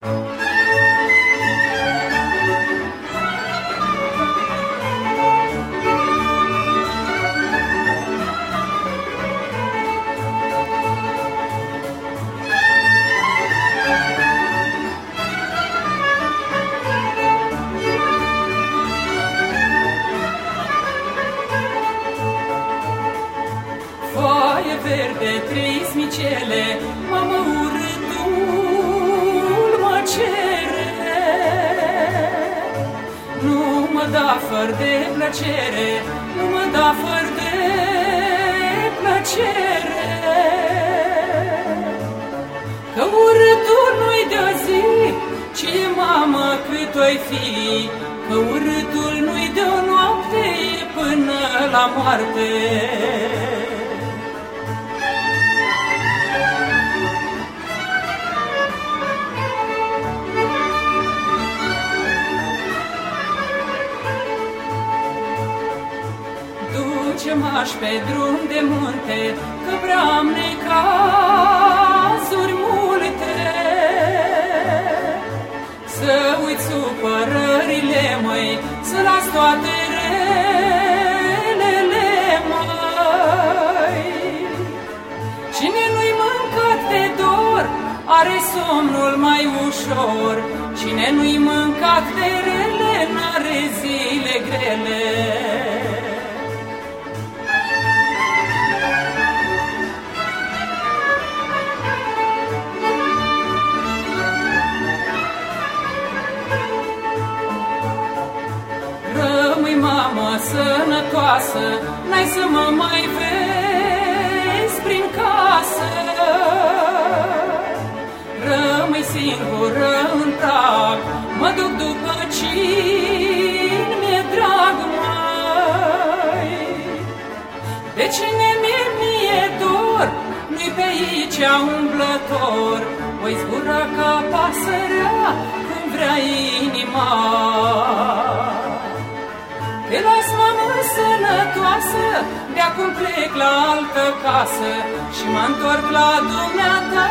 Foaie verde, trei smicele, mamă urâtul mă da fără de plăcere, nu mă da fără de plăcere. Că urâtul nu-i de zi, ci mamă cât o fi, Că urâtul nu-i de o noapte, e până la moarte. Duce-m-aș pe drum de munte, că vreau necazuri multe. Să uit supărările, măi, să las toate relele, măi. Cine nu-i mâncat de dor, are somnul mai ușor. Cine nu-i mâncat de rele, n-are zile grele. Rămâi mamă sănătoasă, n-ai să mă mai vezi prin casă. Rămâi singură în prag, mă duc după cine mi-e drag mai. De cine mi-e mie dor, nu-i pe aici umblător, voi zbura ca pasărea când vrea inima. Plec la altă casă și mă întorc la dumneata